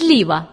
Сліва